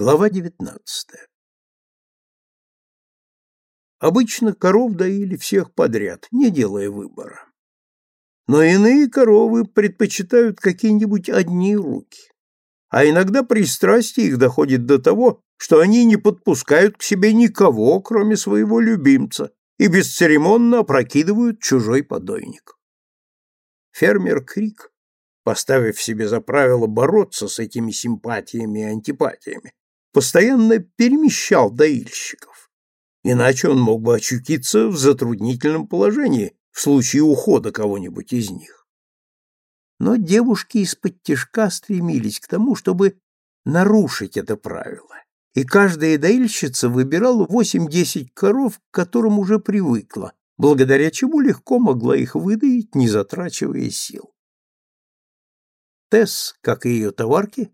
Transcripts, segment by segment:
Глава девятнадцатая. Обычно коров доили всех подряд, не делая выбора. Но иные коровы предпочитают какие-нибудь одни руки. А иногда пристрастие их доходит до того, что они не подпускают к себе никого, кроме своего любимца, и бесцеремонно опрокидывают чужой подойник. Фермер Крик, поставив себе за правило бороться с этими симпатиями и антипатиями, постоянно перемещал доильщиков. Иначе он мог бы очутиться в затруднительном положении в случае ухода кого-нибудь из них. Но девушки из-под тяжка стремились к тому, чтобы нарушить это правило, и каждая доильщица выбирала восемь-десять коров, к которым уже привыкла, благодаря чему легко могла их выдавить, не затрачивая сил. Тесс, как и ее товарки,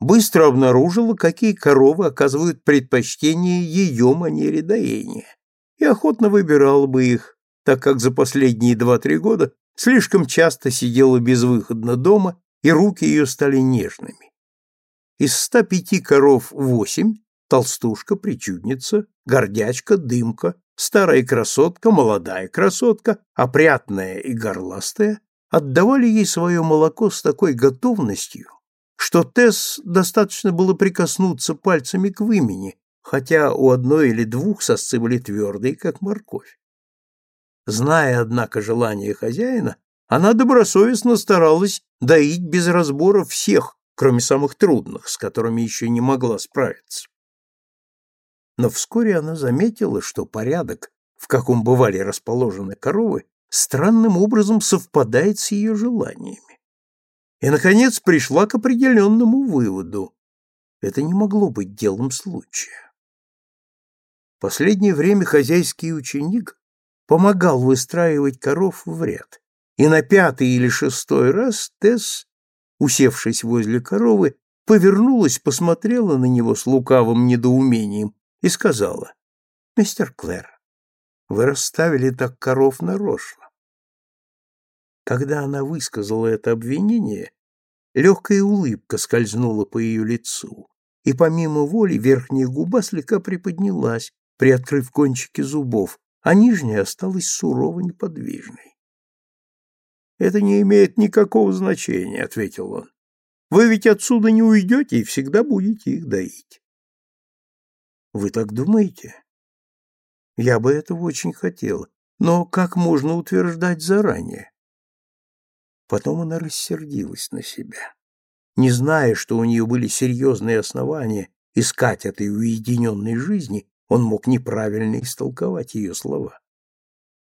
быстро обнаружила, какие коровы оказывают предпочтение ее манере доения, и охотно выбирала бы их, так как за последние два-три года слишком часто сидела безвыходно дома, и руки ее стали нежными. Из ста пяти коров восемь – толстушка, причудница, гордячка, дымка, старая красотка, молодая красотка, опрятная и горластая – отдавали ей свое молоко с такой готовностью, что Тесс достаточно было прикоснуться пальцами к вымени, хотя у одной или двух сосцы были твердые, как морковь. Зная, однако, желание хозяина, она добросовестно старалась доить без разбора всех, кроме самых трудных, с которыми еще не могла справиться. Но вскоре она заметила, что порядок, в каком бывали расположены коровы, странным образом совпадает с ее желаниями и, наконец, пришла к определенному выводу. Это не могло быть делом случая. Последнее время хозяйский ученик помогал выстраивать коров в ряд, и на пятый или шестой раз Тесс, усевшись возле коровы, повернулась, посмотрела на него с лукавым недоумением и сказала, «Мистер Клэр, вы расставили так коров нарочно. Когда она высказала это обвинение, легкая улыбка скользнула по ее лицу, и помимо воли верхняя губа слегка приподнялась, приоткрыв кончики зубов, а нижняя осталась сурово неподвижной. «Это не имеет никакого значения», — ответил он. «Вы ведь отсюда не уйдете и всегда будете их доить». «Вы так думаете?» «Я бы этого очень хотела, но как можно утверждать заранее?» Потом она рассердилась на себя. Не зная, что у нее были серьезные основания искать этой уединенной жизни, он мог неправильно истолковать ее слова.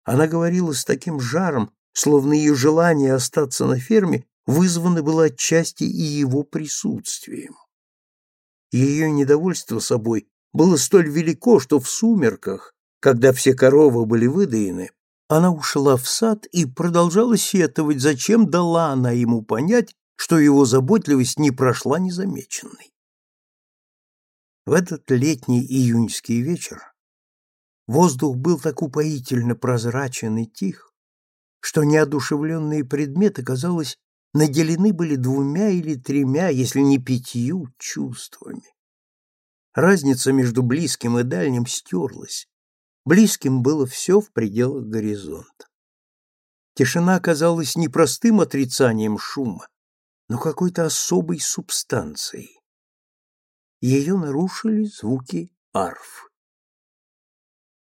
Она говорила с таким жаром, словно ее желание остаться на ферме вызвано было отчасти и его присутствием. Ее недовольство собой было столь велико, что в сумерках, когда все коровы были выдаены, она ушла в сад и продолжала сетовать, зачем дала она ему понять, что его заботливость не прошла незамеченной. В этот летний июньский вечер воздух был так упоительно прозрачен и тих, что неодушевленные предметы, казалось, наделены были двумя или тремя, если не пятью, чувствами. Разница между близким и дальним стерлась, Близким было все в пределах горизонта. Тишина казалась не простым отрицанием шума, но какой-то особой субстанцией. Ее нарушили звуки арф.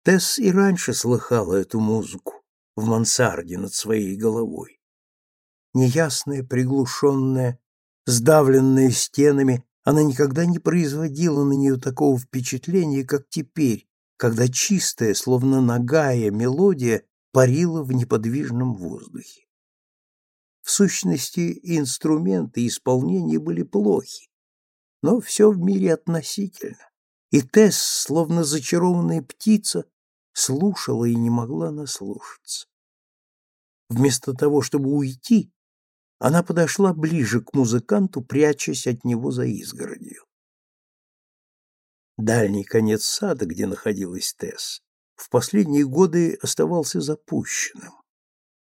Тесс и раньше слыхала эту музыку в мансарде над своей головой. Неясная, приглушенная, сдавленная стенами, она никогда не производила на нее такого впечатления, как теперь, когда чистая, словно нагая мелодия парила в неподвижном воздухе. В сущности, инструменты и исполнение были плохи, но все в мире относительно, и Тесс, словно зачарованная птица, слушала и не могла наслушаться. Вместо того, чтобы уйти, она подошла ближе к музыканту, прячась от него за изгородью. Дальний конец сада, где находилась Тесс, в последние годы оставался запущенным.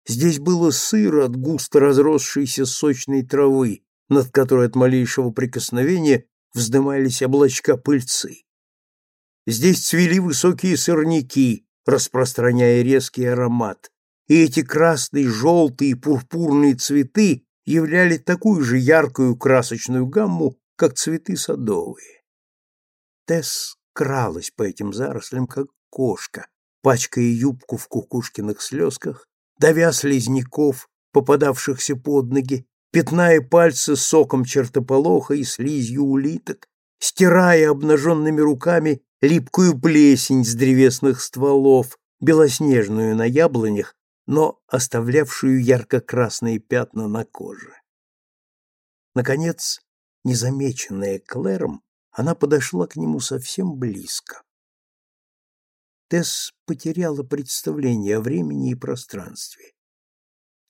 Здесь было сыро от густо разросшейся сочной травы, над которой от малейшего прикосновения вздымались облачка пыльцы. Здесь цвели высокие сорняки, распространяя резкий аромат, и эти красные, желтые и пурпурные цветы являли такую же яркую красочную гамму, как цветы садовые. Тесс кралась по этим зарослям, как кошка, пачкая юбку в кукушкиных слезках, давя слизняков, попадавшихся под ноги, пятная пальцы соком чертополоха и слизью улиток, стирая обнаженными руками липкую плесень с древесных стволов, белоснежную на яблонях, но оставлявшую ярко-красные пятна на коже. Наконец, незамеченная Клэром, она подошла к нему совсем близко. Тесс потеряла представление о времени и пространстве.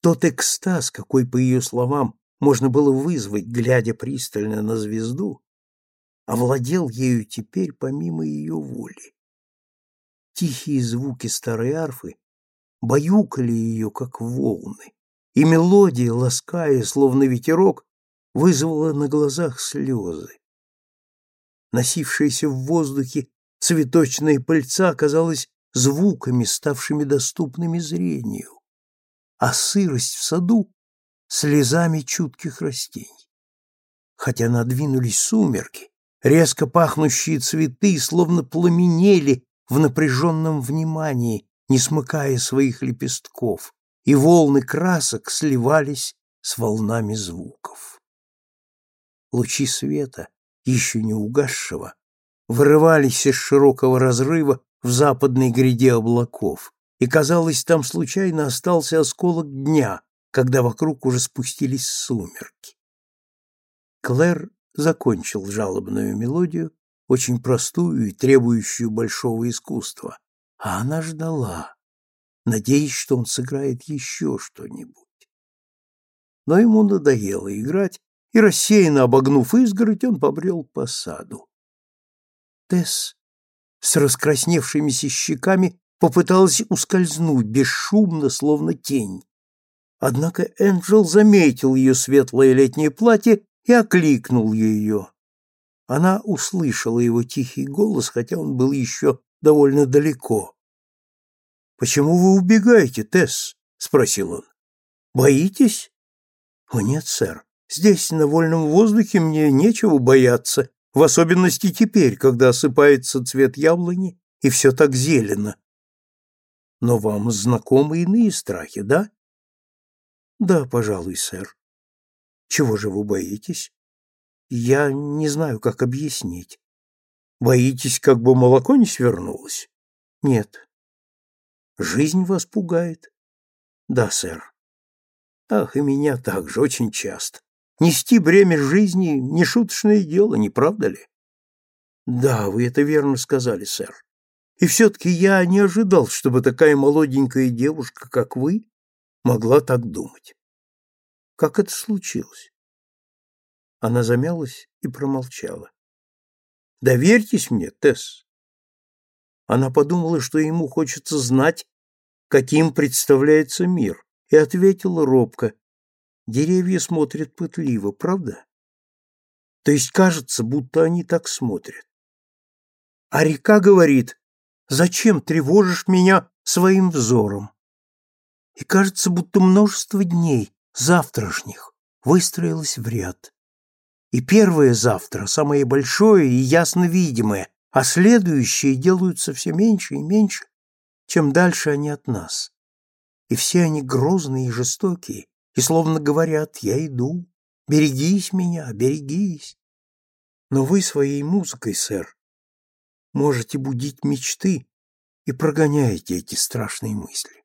Тот экстаз, какой, по ее словам, можно было вызвать, глядя пристально на звезду, овладел ею теперь помимо ее воли. Тихие звуки старой арфы баюкали ее, как волны, и мелодия, лаская, словно ветерок, вызвала на глазах слезы. Носившаяся в воздухе цветочная пыльца оказалась звуками, ставшими доступными зрению а сырость в саду слезами чутких растений. Хотя надвинулись сумерки, резко пахнущие цветы словно пламенели в напряженном внимании, не смыкая своих лепестков, и волны красок сливались с волнами звуков. Лучи света, еще не угасшего, вырывались из широкого разрыва в западной гряде облаков, и, казалось, там случайно остался осколок дня, когда вокруг уже спустились сумерки. Клэр закончил жалобную мелодию, очень простую и требующую большого искусства, а она ждала, надеясь, что он сыграет еще что-нибудь. Но ему надоело играть, и, рассеянно обогнув изгородь, он побрел по саду. Тесс с раскрасневшимися щеками попыталась ускользнуть бесшумно, словно тень. Однако Энджел заметил ее светлое летнее платье и окликнул ее. Она услышала его тихий голос, хотя он был еще довольно далеко. «Почему вы убегаете, Тесс?» — спросил он. «Боитесь?» «О нет, сэр. Здесь, на вольном воздухе, мне нечего бояться, в особенности теперь, когда осыпается цвет яблони и все так зелено. Но вам знакомы иные страхи, да? Да, пожалуй, сэр. Чего же вы боитесь? Я не знаю, как объяснить. Боитесь, как бы молоко не свернулось? Нет. Жизнь вас пугает? Да, сэр. Ах, и меня также очень часто. Нести бремя жизни — не шуточное дело, не правда ли? Да, вы это верно сказали, сэр. И все-таки я не ожидал, чтобы такая молоденькая девушка, как вы, могла так думать. Как это случилось? Она замялась и промолчала. Доверьтесь мне, Тесс. Она подумала, что ему хочется знать, каким представляется мир, и ответила робко. Деревья смотрят пытливо, правда? То есть кажется, будто они так смотрят. А река говорит, Зачем тревожишь меня своим взором? И кажется, будто множество дней, завтрашних, выстроилось в ряд. И первое завтра, самое большое и ясно видимое, а следующие делаются все меньше и меньше, чем дальше они от нас. И все они грозные и жестокие, и словно говорят «я иду, берегись меня, берегись». Но вы своей музыкой, сэр, можете будить мечты и прогоняете эти страшные мысли.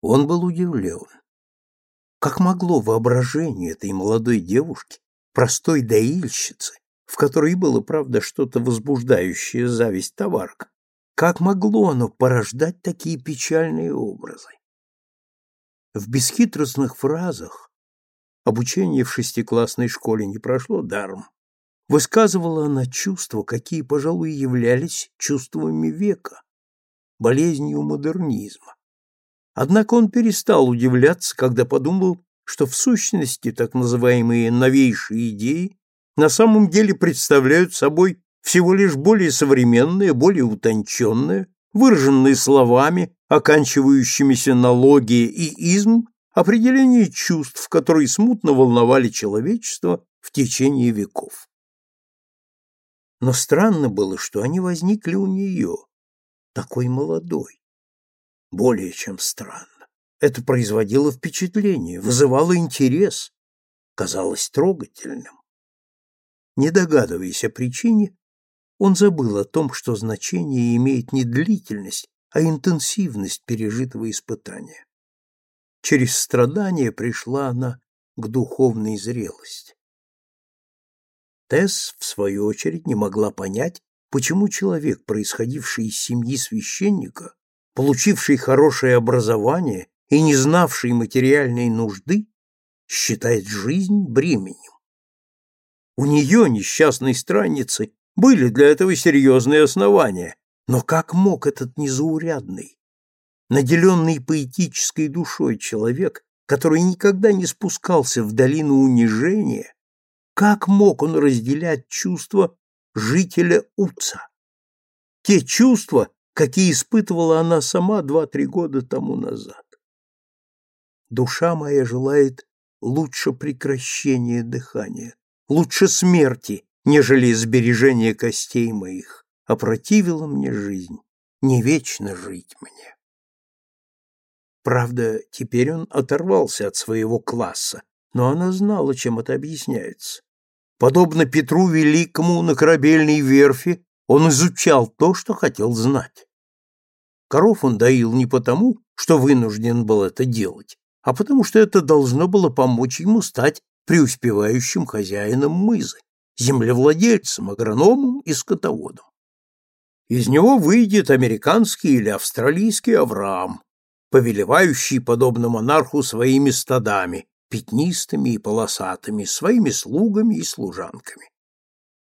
Он был удивлен. Как могло воображение этой молодой девушки, простой доильщицы, в которой было, правда, что-то возбуждающее зависть товарка, как могло оно порождать такие печальные образы? В бесхитростных фразах обучение в шестиклассной школе не прошло даром. Высказывала она чувства, какие, пожалуй, являлись чувствами века, болезнью модернизма. Однако он перестал удивляться, когда подумал, что в сущности так называемые новейшие идеи на самом деле представляют собой всего лишь более современное, более утонченное, выраженные словами, оканчивающимися на логи и изм, определение чувств, которые смутно волновали человечество в течение веков. Но странно было, что они возникли у нее, такой молодой. Более чем странно. Это производило впечатление, вызывало интерес, казалось трогательным. Не догадываясь о причине, он забыл о том, что значение имеет не длительность, а интенсивность пережитого испытания. Через страдания пришла она к духовной зрелости. Тесс, в свою очередь, не могла понять, почему человек, происходивший из семьи священника, получивший хорошее образование и не знавший материальной нужды, считает жизнь бременем. У нее, несчастной странницы, были для этого серьезные основания, но как мог этот незаурядный, наделенный поэтической душой человек, который никогда не спускался в долину унижения, как мог он разделять чувства жителя Уца? Те чувства, какие испытывала она сама два-три года тому назад. Душа моя желает лучше прекращения дыхания, лучше смерти, нежели сбережения костей моих, опротивила мне жизнь, не вечно жить мне. Правда, теперь он оторвался от своего класса, но она знала, чем это объясняется. Подобно Петру Великому на корабельной верфи, он изучал то, что хотел знать. Коров он доил не потому, что вынужден был это делать, а потому что это должно было помочь ему стать преуспевающим хозяином мызы, землевладельцем, агрономом и скотоводом. Из него выйдет американский или австралийский Авраам, повелевающий, подобно монарху, своими стадами, пятнистыми и полосатыми, своими слугами и служанками.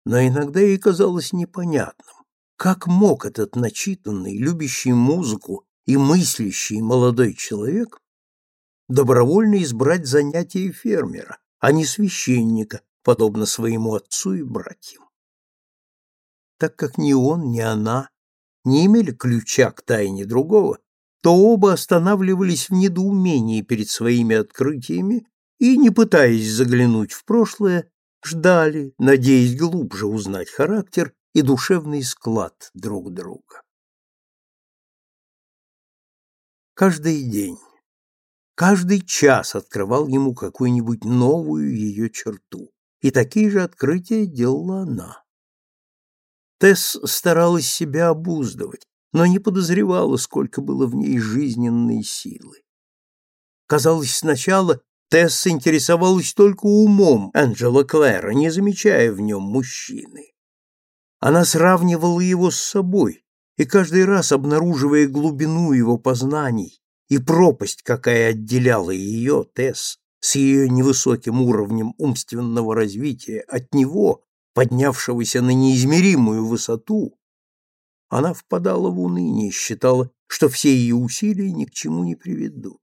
Но иногда ей казалось непонятным, как мог этот начитанный, любящий музыку и мыслящий молодой человек добровольно избрать занятие фермера, а не священника, подобно своему отцу и братьям. Так как ни он, ни она не имели ключа к тайне другого, то оба останавливались в недоумении перед своими открытиями и, не пытаясь заглянуть в прошлое, ждали, надеясь глубже узнать характер и душевный склад друг друга. Каждый день, каждый час открывал ему какую-нибудь новую ее черту, и такие же открытия делала она. Тесс старалась себя обуздывать, но не подозревала, сколько было в ней жизненной силы. Казалось, сначала Тесс интересовалась только умом Анджела Клэра, не замечая в нем мужчины. Она сравнивала его с собой, и каждый раз, обнаруживая глубину его познаний и пропасть, какая отделяла ее, Тесс, с ее невысоким уровнем умственного развития от него, поднявшегося на неизмеримую высоту, она впадала в уныние, считала, что все ее усилия ни к чему не приведут.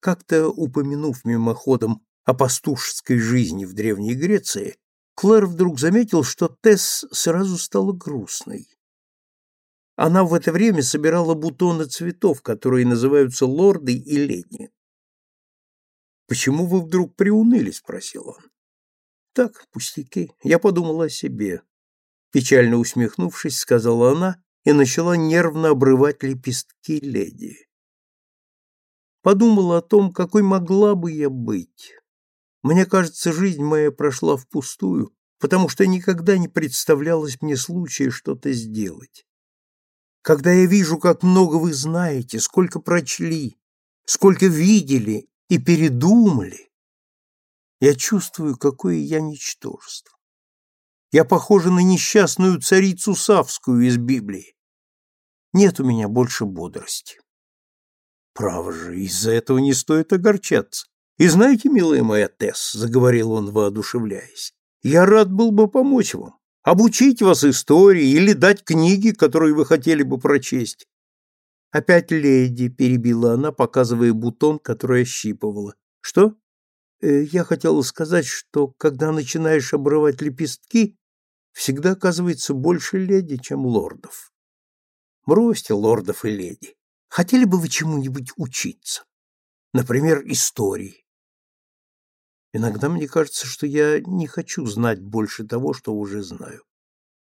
Как-то упомянув мимоходом о пастушеской жизни в Древней Греции, Клэр вдруг заметил, что Тесс сразу стала грустной. Она в это время собирала бутоны цветов, которые называются лорды и леди. «Почему вы вдруг приуныли?» — спросил он. «Так, пустяки. Я подумала о себе. Печально усмехнувшись, сказала она и начала нервно обрывать лепестки леди. Подумала о том, какой могла бы я быть. Мне кажется, жизнь моя прошла впустую, потому что никогда не представлялось мне случая что-то сделать. Когда я вижу, как много вы знаете, сколько прочли, сколько видели и передумали, я чувствую, какое я ничтожество. Я похожа на несчастную царицу Савскую из Библии. Нет у меня больше бодрости. Право же, из-за этого не стоит огорчаться. И знаете, милая моя Тесс, — заговорил он, воодушевляясь, — я рад был бы помочь вам, обучить вас истории или дать книги, которые вы хотели бы прочесть. Опять леди, — перебила она, показывая бутон, который ощипывала. Что? Э, я хотела сказать, что когда начинаешь обрывать лепестки, всегда оказывается больше леди, чем лордов. Бросьте лордов и леди. Хотели бы вы чему-нибудь учиться? Например, истории. Иногда мне кажется, что я не хочу знать больше того, что уже знаю.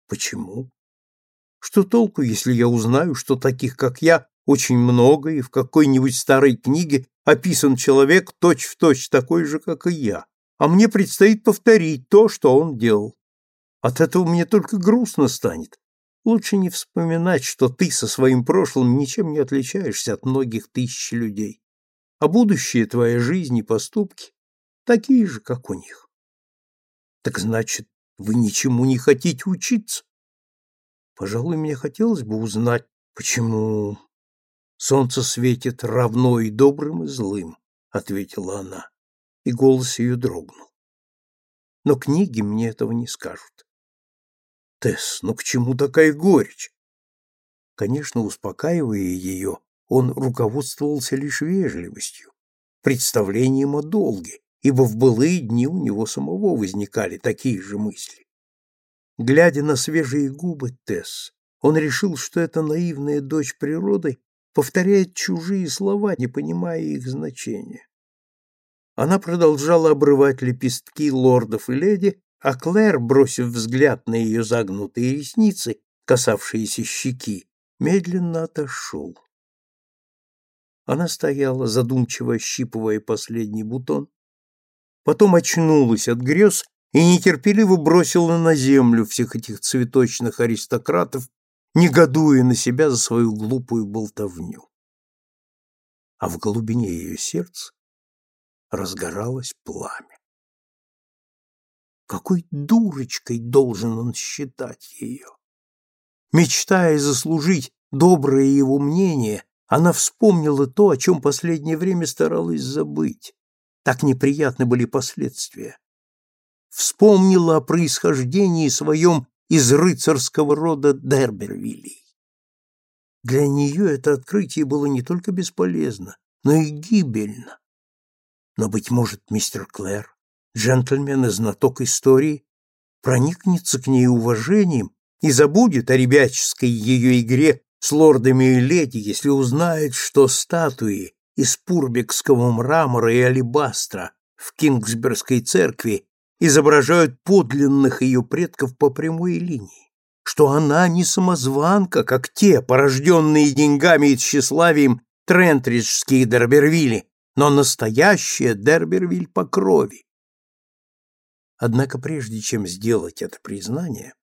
Почему? Что толку, если я узнаю, что таких, как я, очень много, и в какой-нибудь старой книге описан человек точь-в-точь точь такой же, как и я, а мне предстоит повторить то, что он делал. От этого мне только грустно станет. Лучше не вспоминать, что ты со своим прошлым ничем не отличаешься от многих тысяч людей, а будущее твоя жизнь и поступки такие же, как у них. Так значит, вы ничему не хотите учиться? Пожалуй, мне хотелось бы узнать, почему солнце светит равно и добрым, и злым, ответила она, и голос ее дрогнул. Но книги мне этого не скажут. Тесс, ну к чему такая горечь? Конечно, успокаивая ее, он руководствовался лишь вежливостью, представлением о долге, ибо в былые дни у него самого возникали такие же мысли. Глядя на свежие губы Тесс, он решил, что эта наивная дочь природы повторяет чужие слова, не понимая их значения. Она продолжала обрывать лепестки лордов и леди, а Клэр, бросив взгляд на ее загнутые ресницы, касавшиеся щеки, медленно отошел. Она стояла, задумчиво ощипывая последний бутон, потом очнулась от грез и нетерпеливо бросила на землю всех этих цветочных аристократов, негодуя на себя за свою глупую болтовню. А в глубине ее сердца разгоралось пламя. Какой дурочкой должен он считать ее? Мечтая заслужить доброе его мнение, она вспомнила то, о чем последнее время старалась забыть. Так неприятны были последствия. Вспомнила о происхождении своем из рыцарского рода Дербервилей. Для нее это открытие было не только бесполезно, но и гибельно. Но, быть может, мистер Клэр, джентльмен и знаток истории, проникнется к ней уважением и забудет о ребяческой ее игре с лордами и леди, если узнает, что статуи, из пурбекского мрамора и алебастра в Кингсбергской церкви изображают подлинных ее предков по прямой линии, что она не самозванка, как те, порожденные деньгами и тщеславием трентриджские Дербервилли, но настоящая Дербервиль по крови. Однако прежде чем сделать это признание,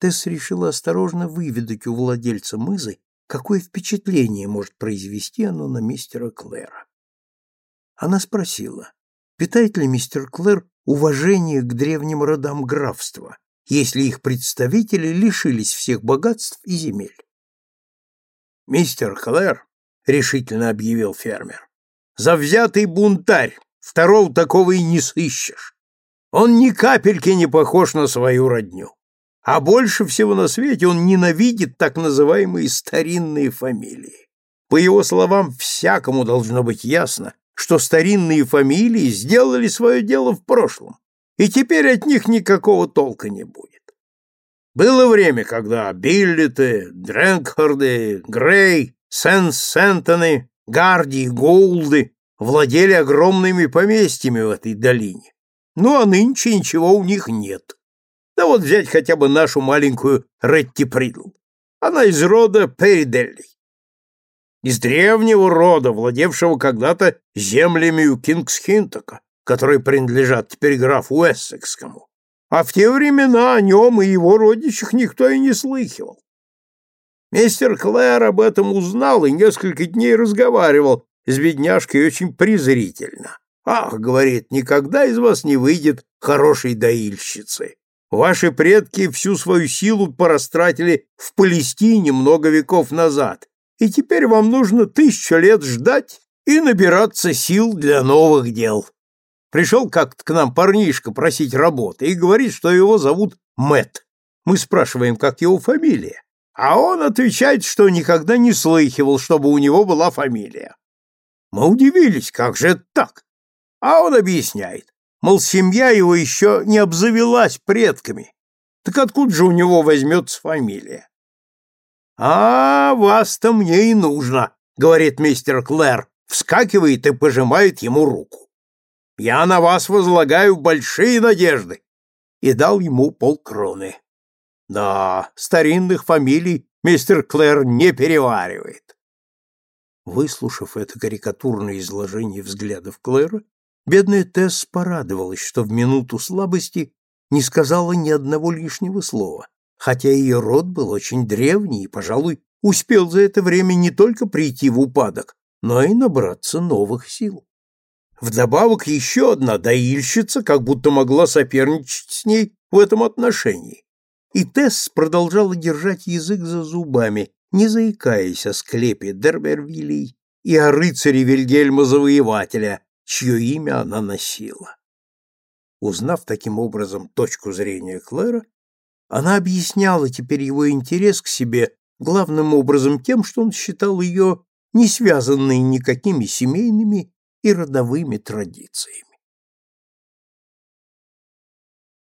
Тесс решила осторожно выведать у владельца мызы какое впечатление может произвести оно на мистера Клэра. Она спросила, питает ли мистер Клэр уважение к древним родам графства, если их представители лишились всех богатств и земель. «Мистер Клэр», — решительно объявил фермер, — «завзятый бунтарь, второго такого и не сыщешь. Он ни капельки не похож на свою родню. А больше всего на свете он ненавидит так называемые старинные фамилии. По его словам, всякому должно быть ясно, что старинные фамилии сделали свое дело в прошлом, и теперь от них никакого толка не будет. Было время, когда Биллиты, Дрэнкхарды, Грей, Сен-Сентоны, Гарди и Голды владели огромными поместьями в этой долине. Ну, а нынче ничего у них нет. Да вот взять хотя бы нашу маленькую Ретти Придл. Она из рода Периделлей. Из древнего рода, владевшего когда-то землями у Кингсхинтока, которые принадлежат теперь графу Уэссекскому. А в те времена о нем и его родичах никто и не слыхивал. Мистер Клэр об этом узнал и несколько дней разговаривал с бедняжкой очень презрительно. «Ах, — говорит, — никогда из вас не выйдет хорошей доильщицы. Ваши предки всю свою силу порастратили в Палестине много веков назад, и теперь вам нужно тысячу лет ждать и набираться сил для новых дел. Пришел как-то к нам парнишка просить работы и говорит, что его зовут Мэт. Мы спрашиваем, как его фамилия, а он отвечает, что никогда не слыхивал, чтобы у него была фамилия. Мы удивились, как же это так? А он объясняет, мол, семья его еще не обзавелась предками. Так откуда же у него возьмется фамилия? «А вас-то мне и нужно», — говорит мистер Клэр, вскакивает и пожимает ему руку. «Я на вас возлагаю большие надежды», и дал ему полкроны. Да, старинных фамилий мистер Клэр не переваривает. Выслушав это карикатурное изложение взглядов Клэра, бедная Тесс порадовалась, что в минуту слабости не сказала ни одного лишнего слова, хотя ее род был очень древний и, пожалуй, успел за это время не только прийти в упадок, но и набраться новых сил. Вдобавок еще одна доильщица как будто могла соперничать с ней в этом отношении. И Тесс продолжала держать язык за зубами, не заикаясь о склепе Дербервилей и о рыцаре Вильгельма Завоевателя, чье имя она носила. Узнав таким образом точку зрения Клэра, она объясняла теперь его интерес к себе главным образом тем, что он считал ее не связанной никакими семейными и родовыми традициями.